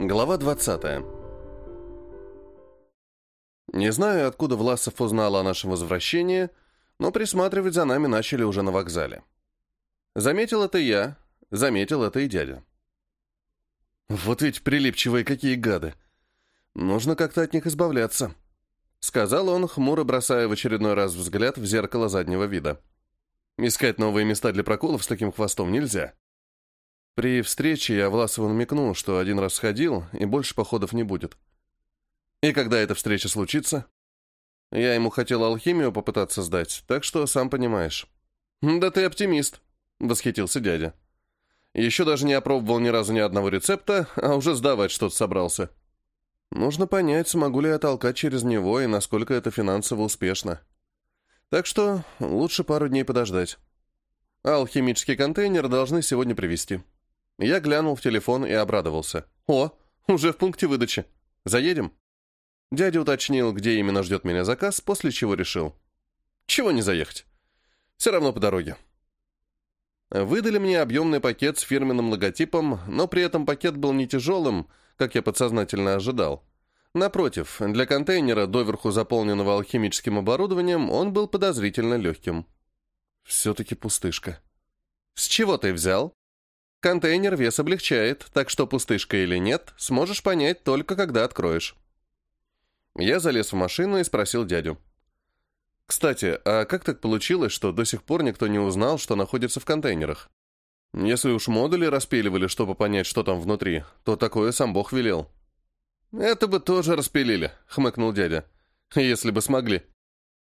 Глава 20. Не знаю, откуда Власов узнал о нашем возвращении, но присматривать за нами начали уже на вокзале. Заметил это я, заметил это и дядя. «Вот ведь прилипчивые какие гады! Нужно как-то от них избавляться», — сказал он, хмуро бросая в очередной раз взгляд в зеркало заднего вида. «Искать новые места для проколов с таким хвостом нельзя». При встрече я Власову намекнул, что один раз сходил, и больше походов не будет. И когда эта встреча случится? Я ему хотел алхимию попытаться сдать, так что сам понимаешь. «Да ты оптимист», — восхитился дядя. «Еще даже не опробовал ни разу ни одного рецепта, а уже сдавать что-то собрался. Нужно понять, смогу ли я толкать через него и насколько это финансово успешно. Так что лучше пару дней подождать. Алхимический контейнер должны сегодня привезти». Я глянул в телефон и обрадовался. «О, уже в пункте выдачи. Заедем?» Дядя уточнил, где именно ждет меня заказ, после чего решил. «Чего не заехать? Все равно по дороге». Выдали мне объемный пакет с фирменным логотипом, но при этом пакет был не тяжелым, как я подсознательно ожидал. Напротив, для контейнера, доверху заполненного алхимическим оборудованием, он был подозрительно легким. Все-таки пустышка. «С чего ты взял?» Контейнер вес облегчает, так что пустышка или нет, сможешь понять только когда откроешь. Я залез в машину и спросил дядю. «Кстати, а как так получилось, что до сих пор никто не узнал, что находится в контейнерах? Если уж модули распиливали, чтобы понять, что там внутри, то такое сам Бог велел». «Это бы тоже распилили», — хмыкнул дядя. «Если бы смогли.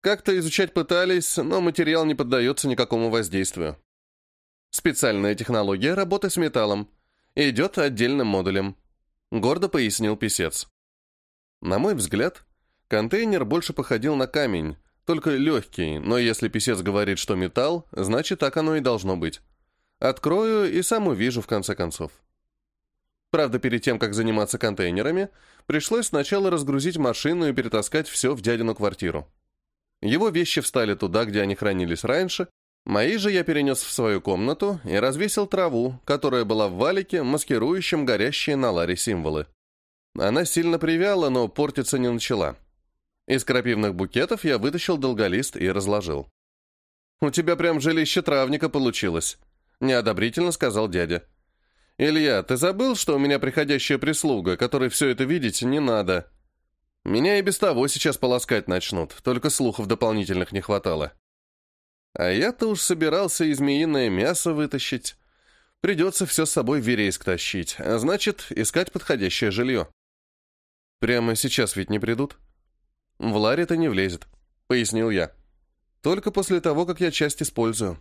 Как-то изучать пытались, но материал не поддается никакому воздействию. Специальная технология работы с металлом. Идет отдельным модулем. Гордо пояснил писец. На мой взгляд, контейнер больше походил на камень, только легкий, но если писец говорит, что металл, значит так оно и должно быть. Открою и сам увижу в конце концов. Правда, перед тем, как заниматься контейнерами, пришлось сначала разгрузить машину и перетаскать все в дядину квартиру. Его вещи встали туда, где они хранились раньше, Мои же я перенес в свою комнату и развесил траву, которая была в валике, маскирующем горящие на ларе символы. Она сильно привяла, но портиться не начала. Из крапивных букетов я вытащил долголист и разложил. «У тебя прям жилище травника получилось», — неодобрительно сказал дядя. «Илья, ты забыл, что у меня приходящая прислуга, которой все это видеть не надо? Меня и без того сейчас полоскать начнут, только слухов дополнительных не хватало». А я-то уж собирался и мясо вытащить. Придется все с собой в Верейск тащить, а значит, искать подходящее жилье. Прямо сейчас ведь не придут? В ларе-то не влезет, пояснил я. Только после того, как я часть использую.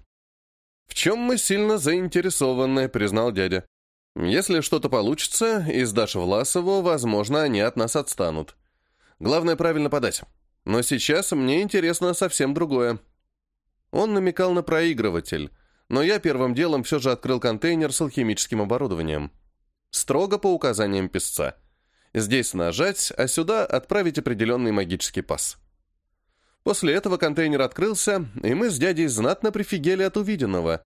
В чем мы сильно заинтересованы, признал дядя. Если что-то получится, и сдашь Власову, возможно, они от нас отстанут. Главное правильно подать. Но сейчас мне интересно совсем другое. Он намекал на проигрыватель, но я первым делом все же открыл контейнер с алхимическим оборудованием. Строго по указаниям писца. Здесь нажать, а сюда отправить определенный магический пас. После этого контейнер открылся, и мы с дядей знатно прифигели от увиденного.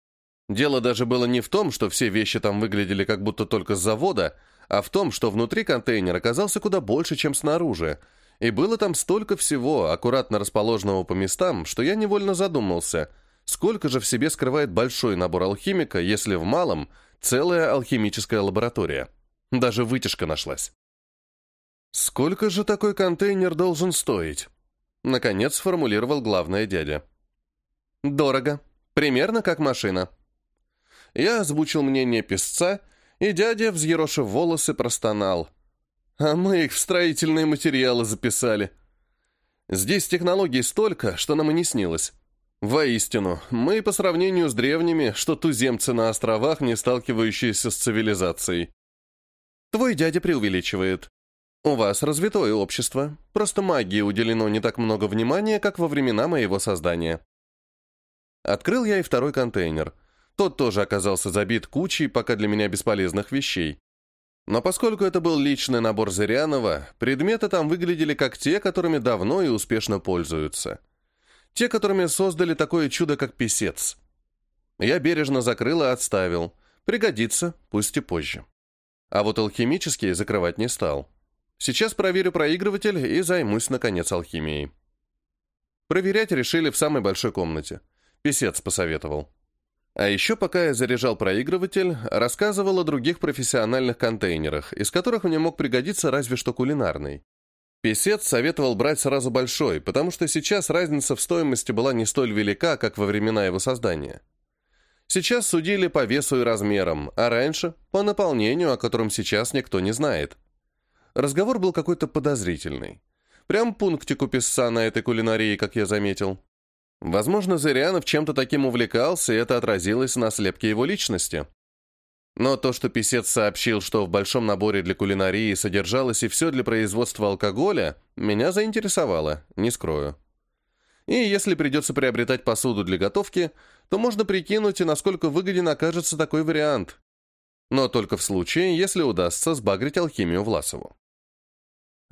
Дело даже было не в том, что все вещи там выглядели как будто только с завода, а в том, что внутри контейнер оказался куда больше, чем снаружи, и было там столько всего, аккуратно расположенного по местам, что я невольно задумался, сколько же в себе скрывает большой набор алхимика, если в малом целая алхимическая лаборатория. Даже вытяжка нашлась. «Сколько же такой контейнер должен стоить?» Наконец сформулировал главное дядя. «Дорого. Примерно как машина». Я озвучил мнение песца, и дядя, взъерошив волосы, простонал. А мы их в строительные материалы записали. Здесь технологий столько, что нам и не снилось. Воистину, мы по сравнению с древними, что туземцы на островах, не сталкивающиеся с цивилизацией. Твой дядя преувеличивает. У вас развитое общество, просто магии уделено не так много внимания, как во времена моего создания. Открыл я и второй контейнер. Тот тоже оказался забит кучей пока для меня бесполезных вещей. Но поскольку это был личный набор Зырянова, предметы там выглядели как те, которыми давно и успешно пользуются. Те, которыми создали такое чудо, как писец. Я бережно закрыл и отставил. Пригодится, пусть и позже. А вот алхимические закрывать не стал. Сейчас проверю проигрыватель и займусь, наконец, алхимией. Проверять решили в самой большой комнате. Песец посоветовал. А еще, пока я заряжал проигрыватель, рассказывал о других профессиональных контейнерах, из которых мне мог пригодиться разве что кулинарный. Песец советовал брать сразу большой, потому что сейчас разница в стоимости была не столь велика, как во времена его создания. Сейчас судили по весу и размерам, а раньше – по наполнению, о котором сейчас никто не знает. Разговор был какой-то подозрительный. Прям пунктик у писца на этой кулинарии, как я заметил. Возможно, Зырянов чем-то таким увлекался, и это отразилось на слепке его личности. Но то, что писец сообщил, что в большом наборе для кулинарии содержалось и все для производства алкоголя, меня заинтересовало, не скрою. И если придется приобретать посуду для готовки, то можно прикинуть, и насколько выгоден окажется такой вариант. Но только в случае, если удастся сбагрить алхимию Власову.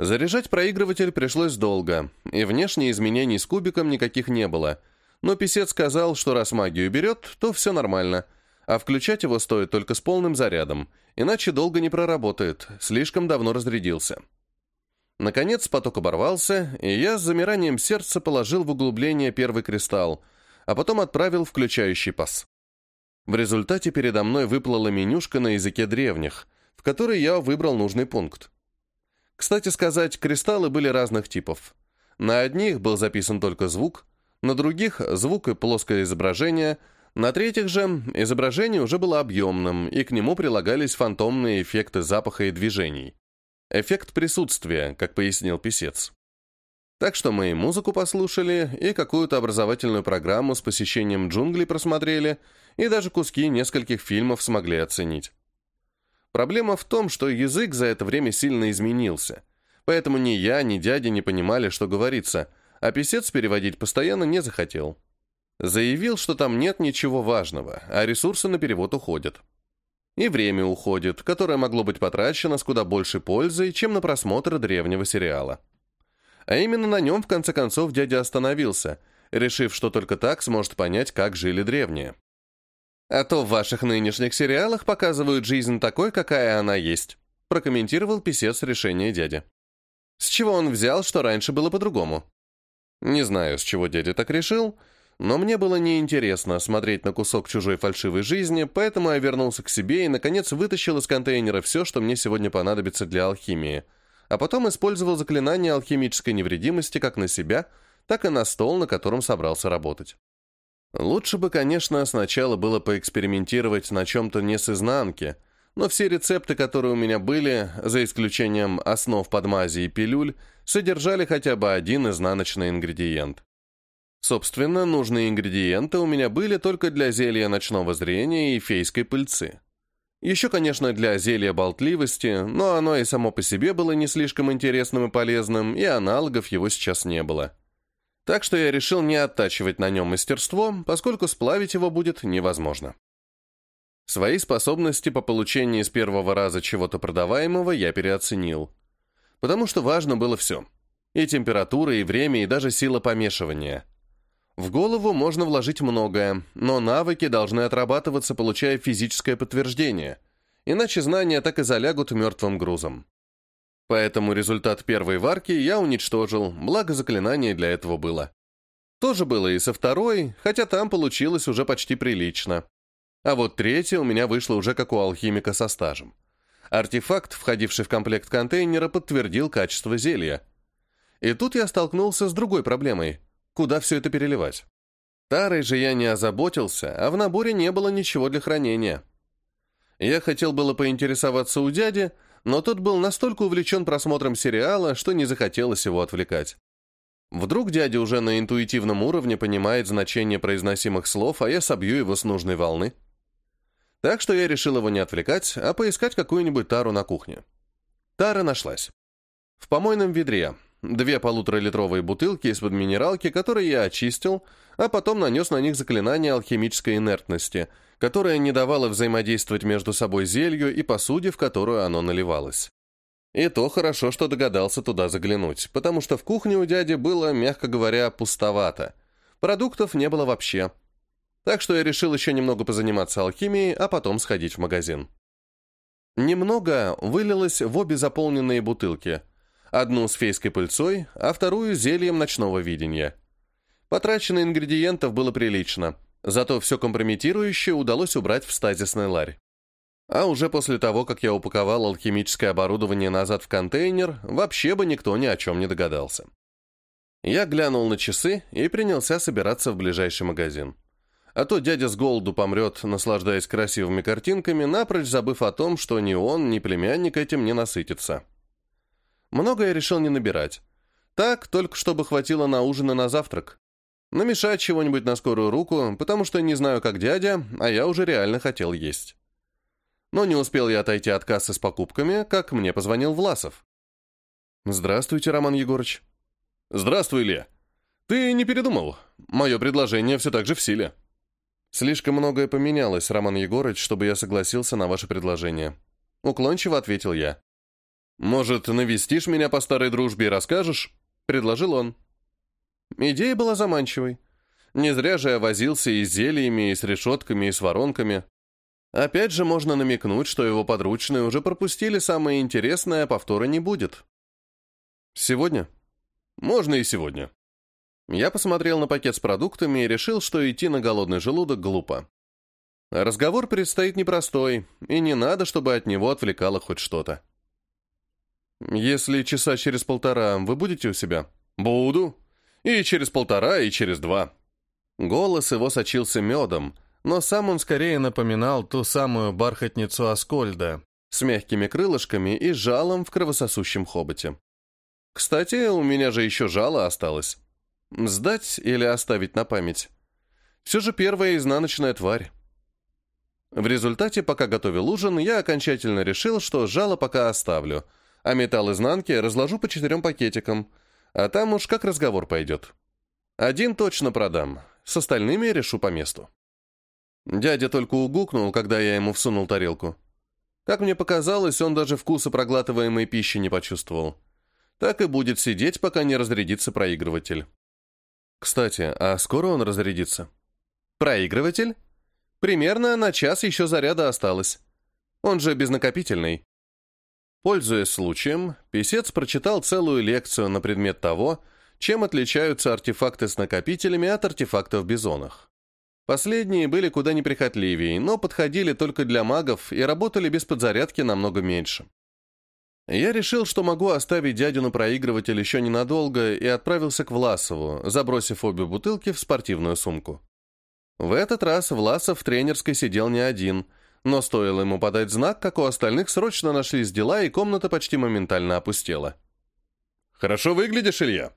Заряжать проигрыватель пришлось долго, и внешне изменений с кубиком никаких не было, но писец сказал, что раз магию берет, то все нормально – а включать его стоит только с полным зарядом, иначе долго не проработает, слишком давно разрядился. Наконец поток оборвался, и я с замиранием сердца положил в углубление первый кристалл, а потом отправил включающий пас. В результате передо мной выплыла менюшка на языке древних, в которой я выбрал нужный пункт. Кстати сказать, кристаллы были разных типов. На одних был записан только звук, на других — звук и плоское изображение — на третьих же изображение уже было объемным, и к нему прилагались фантомные эффекты запаха и движений. Эффект присутствия, как пояснил писец. Так что мы и музыку послушали, и какую-то образовательную программу с посещением джунглей просмотрели, и даже куски нескольких фильмов смогли оценить. Проблема в том, что язык за это время сильно изменился, поэтому ни я, ни дядя не понимали, что говорится, а писец переводить постоянно не захотел. Заявил, что там нет ничего важного, а ресурсы на перевод уходят. И время уходит, которое могло быть потрачено с куда большей пользой, чем на просмотр древнего сериала. А именно на нем, в конце концов, дядя остановился, решив, что только так сможет понять, как жили древние. «А то в ваших нынешних сериалах показывают жизнь такой, какая она есть», прокомментировал писец решение дяди. С чего он взял, что раньше было по-другому? Не знаю, с чего дядя так решил, но мне было неинтересно смотреть на кусок чужой фальшивой жизни, поэтому я вернулся к себе и, наконец, вытащил из контейнера все, что мне сегодня понадобится для алхимии, а потом использовал заклинание алхимической невредимости как на себя, так и на стол, на котором собрался работать. Лучше бы, конечно, сначала было поэкспериментировать на чем-то не с изнанки, но все рецепты, которые у меня были, за исключением основ подмази и пилюль, содержали хотя бы один изнаночный ингредиент. Собственно, нужные ингредиенты у меня были только для зелья ночного зрения и фейской пыльцы. Еще, конечно, для зелья болтливости, но оно и само по себе было не слишком интересным и полезным, и аналогов его сейчас не было. Так что я решил не оттачивать на нем мастерство, поскольку сплавить его будет невозможно. Свои способности по получению с первого раза чего-то продаваемого я переоценил. Потому что важно было все. И температура, и время, и даже сила помешивания – в голову можно вложить многое, но навыки должны отрабатываться, получая физическое подтверждение, иначе знания так и залягут мертвым грузом. Поэтому результат первой варки я уничтожил, благо заклинание для этого было. Тоже было и со второй, хотя там получилось уже почти прилично. А вот третья у меня вышла уже как у алхимика со стажем. Артефакт, входивший в комплект контейнера, подтвердил качество зелья. И тут я столкнулся с другой проблемой – Куда все это переливать? Тарой же я не озаботился, а в наборе не было ничего для хранения. Я хотел было поинтересоваться у дяди, но тот был настолько увлечен просмотром сериала, что не захотелось его отвлекать. Вдруг дядя уже на интуитивном уровне понимает значение произносимых слов, а я собью его с нужной волны. Так что я решил его не отвлекать, а поискать какую-нибудь тару на кухне. Тара нашлась. В помойном ведре, Две полуторалитровые бутылки из-под минералки, которые я очистил, а потом нанес на них заклинание алхимической инертности, которое не давало взаимодействовать между собой зелью и посуде, в которую оно наливалось. И то хорошо, что догадался туда заглянуть, потому что в кухне у дяди было, мягко говоря, пустовато. Продуктов не было вообще. Так что я решил еще немного позаниматься алхимией, а потом сходить в магазин. Немного вылилось в обе заполненные бутылки. Одну с фейской пыльцой, а вторую зельем ночного видения. Потрачено ингредиентов было прилично, зато все компрометирующее удалось убрать в стазисный ларь. А уже после того, как я упаковал алхимическое оборудование назад в контейнер, вообще бы никто ни о чем не догадался. Я глянул на часы и принялся собираться в ближайший магазин. А то дядя с голоду помрет, наслаждаясь красивыми картинками, напрочь забыв о том, что ни он, ни племянник этим не насытится. Много я решил не набирать. Так, только чтобы хватило на ужин и на завтрак. Намешать чего-нибудь на скорую руку, потому что не знаю, как дядя, а я уже реально хотел есть. Но не успел я отойти от кассы с покупками, как мне позвонил Власов. «Здравствуйте, Роман Егорыч». «Здравствуй, Илья. Ты не передумал? Мое предложение все так же в силе». «Слишком многое поменялось, Роман Егорыч, чтобы я согласился на ваше предложение». Уклончиво ответил я. «Может, навестишь меня по старой дружбе и расскажешь?» — предложил он. Идея была заманчивой. Не зря же я возился и с зельями, и с решетками, и с воронками. Опять же, можно намекнуть, что его подручные уже пропустили самое интересное, а повтора не будет. Сегодня? Можно и сегодня. Я посмотрел на пакет с продуктами и решил, что идти на голодный желудок глупо. Разговор предстоит непростой, и не надо, чтобы от него отвлекало хоть что-то. «Если часа через полтора вы будете у себя?» «Буду. И через полтора, и через два». Голос его сочился медом, но сам он скорее напоминал ту самую бархатницу Аскольда с мягкими крылышками и жалом в кровососущем хоботе. Кстати, у меня же еще жало осталось. Сдать или оставить на память? Все же первая изнаночная тварь. В результате, пока готовил ужин, я окончательно решил, что жало пока оставлю, а металл изнанки разложу по четырем пакетикам, а там уж как разговор пойдет. Один точно продам, с остальными решу по месту. Дядя только угукнул, когда я ему всунул тарелку. Как мне показалось, он даже вкуса проглатываемой пищи не почувствовал. Так и будет сидеть, пока не разрядится проигрыватель. Кстати, а скоро он разрядится? Проигрыватель? Примерно на час еще заряда осталось. Он же безнакопительный. Пользуясь случаем, писец прочитал целую лекцию на предмет того, чем отличаются артефакты с накопителями от артефактов в бизонах. Последние были куда неприхотливее, но подходили только для магов и работали без подзарядки намного меньше. Я решил, что могу оставить дядю на проигрыватель еще ненадолго и отправился к Власову, забросив обе бутылки в спортивную сумку. В этот раз Власов в тренерской сидел не один, но стоило ему подать знак, как у остальных срочно нашлись дела, и комната почти моментально опустела. «Хорошо выглядишь, Илья»,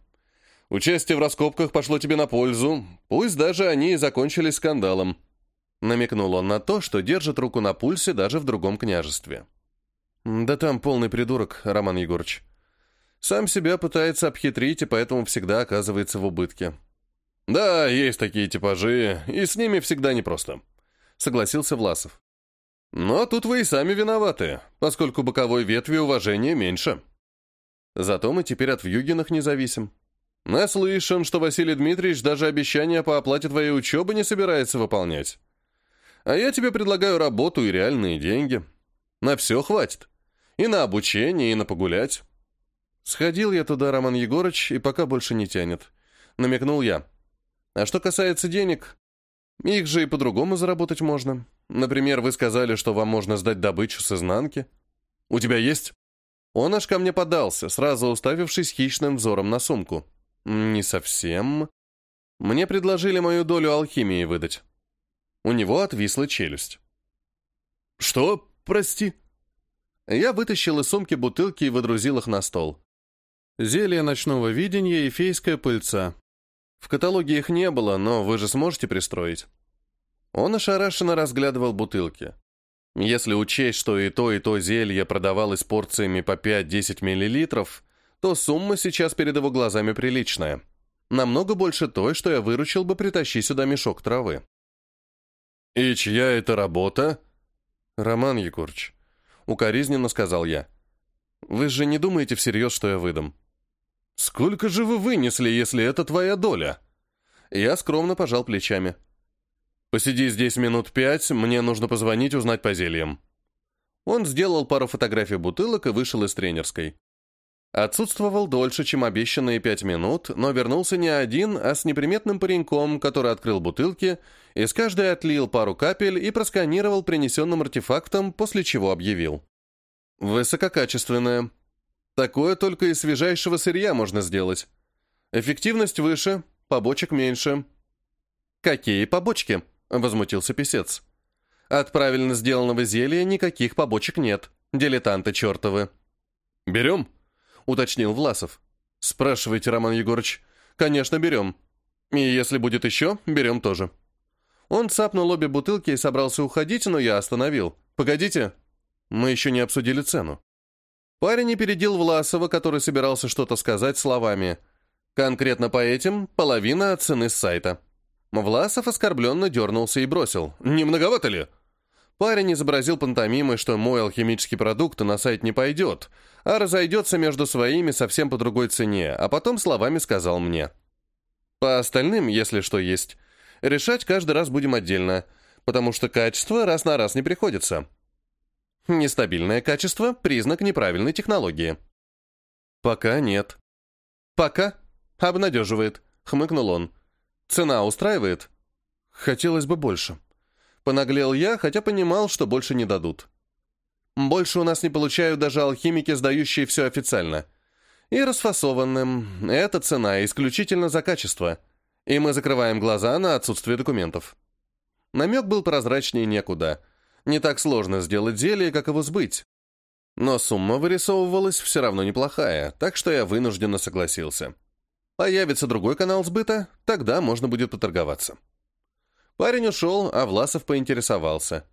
Участие в раскопках пошло тебе на пользу, пусть даже они и закончились скандалом». Намекнул он на то, что держит руку на пульсе даже в другом княжестве. «Да там полный придурок, Роман Егорович. Сам себя пытается обхитрить, и поэтому всегда оказывается в убытке». «Да, есть такие типажи, и с ними всегда непросто», — согласился Власов. «Но тут вы и сами виноваты, поскольку боковой ветви уважения меньше». «Зато мы теперь от Вьюгинах не зависим», Наслышан, что Василий Дмитриевич даже обещание по оплате твоей учебы не собирается выполнять. А я тебе предлагаю работу и реальные деньги. На все хватит. И на обучение, и на погулять. Сходил я туда, Роман Егорыч, и пока больше не тянет. Намекнул я. А что касается денег, их же и по-другому заработать можно. Например, вы сказали, что вам можно сдать добычу с изнанки. У тебя есть? Он аж ко мне подался, сразу уставившись хищным взором на сумку. «Не совсем. Мне предложили мою долю алхимии выдать». У него отвисла челюсть. «Что? Прости?» Я вытащил из сумки бутылки и выдрузил их на стол. Зелье ночного видения и фейская пыльца. В каталоге их не было, но вы же сможете пристроить. Он ошарашенно разглядывал бутылки. Если учесть, что и то, и то зелье продавалось порциями по 5-10 миллилитров, то сумма сейчас перед его глазами приличная. Намного больше той, что я выручил бы, притащи сюда мешок травы. «И чья это работа?» «Роман Егорыч», — укоризненно сказал я. «Вы же не думаете всерьез, что я выдам?» «Сколько же вы вынесли, если это твоя доля?» Я скромно пожал плечами. «Посиди здесь минут пять, мне нужно позвонить, узнать по зельям». Он сделал пару фотографий бутылок и вышел из тренерской. Отсутствовал дольше, чем обещанные пять минут, но вернулся не один, а с неприметным пареньком, который открыл бутылки, из каждой отлил пару капель и просканировал принесенным артефактом, после чего объявил. «Высококачественное. Такое только из свежайшего сырья можно сделать. Эффективность выше, побочек меньше». «Какие побочки?» — возмутился писец. «От правильно сделанного зелья никаких побочек нет. Дилетанты чертовы». «Берем?» — уточнил Власов. «Спрашивайте, Роман Егорыч. Конечно, берем. И если будет еще, берем тоже». Он цапнул обе бутылки и собрался уходить, но я остановил. «Погодите, мы еще не обсудили цену». Парень опередил Власова, который собирался что-то сказать словами. «Конкретно по этим — половина цены с сайта». Власов оскорбленно дернулся и бросил. «Не многовато ли?» Парень изобразил пантомимой, что мой алхимический продукт на сайт не пойдет, а разойдется между своими совсем по другой цене, а потом словами сказал мне. По остальным, если что есть, решать каждый раз будем отдельно, потому что качество раз на раз не приходится. Нестабильное качество – признак неправильной технологии. Пока нет. Пока. Обнадеживает, хмыкнул он. Цена устраивает? Хотелось бы больше. Понаглел я, хотя понимал, что больше не дадут. Больше у нас не получают даже алхимики, сдающие все официально. И расфасованным. Это цена исключительно за качество. И мы закрываем глаза на отсутствие документов. Намек был прозрачнее некуда. Не так сложно сделать зелье, как его сбыть. Но сумма вырисовывалась все равно неплохая, так что я вынужденно согласился. Появится другой канал сбыта, тогда можно будет поторговаться. Парень ушел, а Власов поинтересовался.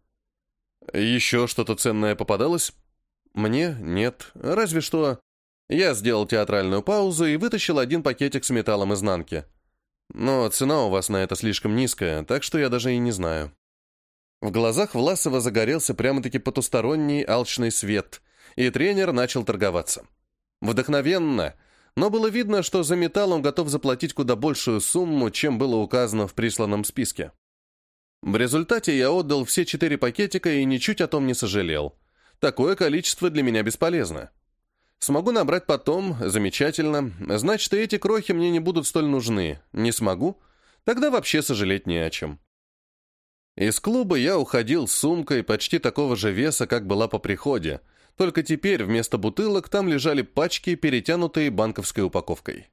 «Еще что-то ценное попадалось?» «Мне? Нет. Разве что...» Я сделал театральную паузу и вытащил один пакетик с металлом изнанки. Но цена у вас на это слишком низкая, так что я даже и не знаю. В глазах Власова загорелся прямо-таки потусторонний алчный свет, и тренер начал торговаться. Вдохновенно, но было видно, что за металл он готов заплатить куда большую сумму, чем было указано в присланном списке. В результате я отдал все четыре пакетика и ничуть о том не сожалел. Такое количество для меня бесполезно. Смогу набрать потом, замечательно. Значит, и эти крохи мне не будут столь нужны. Не смогу? Тогда вообще сожалеть не о чем. Из клуба я уходил с сумкой почти такого же веса, как была по приходе, только теперь вместо бутылок там лежали пачки, перетянутые банковской упаковкой.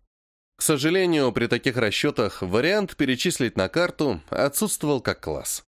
К сожалению, при таких расчетах вариант перечислить на карту отсутствовал как класс.